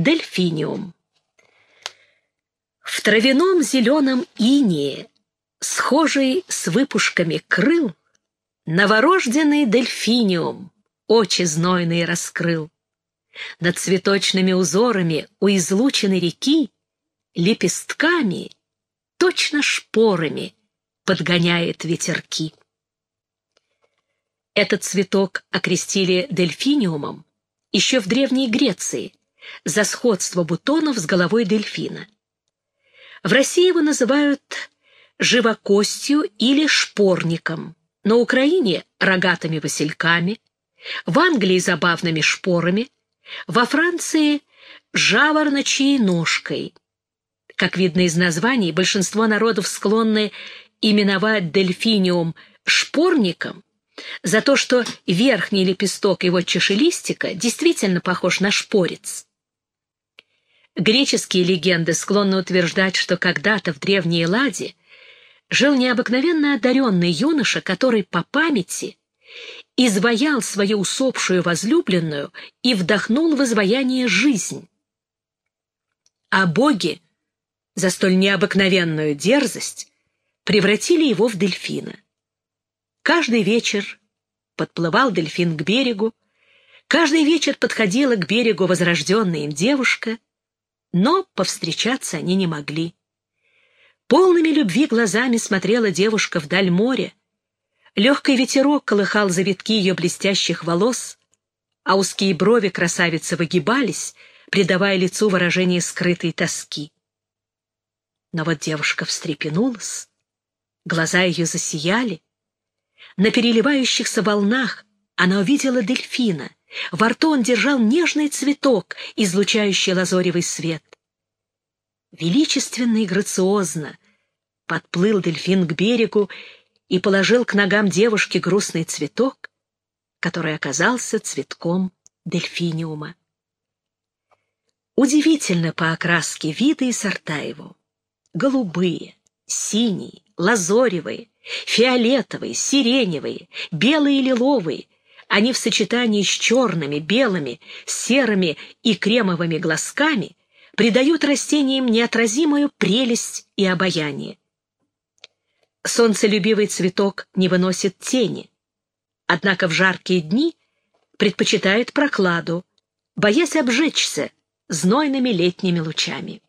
Дельфиниум. В травяном зеленом инее, схожий с выпушками крыл, новорожденный дельфиниум очи знойные раскрыл. Над цветочными узорами у излученной реки лепестками, точно шпорами, подгоняет ветерки. Этот цветок окрестили дельфиниумом еще в Древней Греции за сходство бутонов с головой дельфина. В России его называют живокостью или шпорником, на Украине — рогатыми васильками, в Англии — забавными шпорами, во Франции — жавороночьей ножкой. Как видно из названий, большинство народов склонны именовать дельфиниум шпорником за то, что верхний лепесток его чешелистика действительно похож на шпорец. Греческие легенды склонны утверждать, что когда-то в древней Элладе жил необыкновенно одаренный юноша, который по памяти изваял свою усопшую возлюбленную и вдохнул в изваяние жизнь. А боги за столь необыкновенную дерзость превратили его в дельфина. Каждый вечер подплывал дельфин к берегу, каждый вечер подходила к берегу возрожденная им девушка, но повстречаться они не могли. Полными любви глазами смотрела девушка вдаль моря. Легкий ветерок колыхал завитки ее блестящих волос, а узкие брови красавицы выгибались, придавая лицу выражение скрытой тоски. Но вот девушка встрепенулась, глаза ее засияли, на переливающихся волнах она увидела дельфина. Во рту он держал нежный цветок, излучающий лазоревый свет. Величественно и грациозно подплыл дельфин к берегу и положил к ногам девушки грустный цветок, который оказался цветком дельфиниума. Удивительно по окраске виды и сорта его. Голубые, синие, лазоревые, фиолетовые, сиреневые, белые и лиловые. Они в сочетании с черными, белыми, серыми и кремовыми глазками придают растениям неотразимую прелесть и обаяние. Солнцелюбивый цветок не выносит тени, однако в жаркие дни предпочитает прокладу, боясь обжечься знойными летними лучами.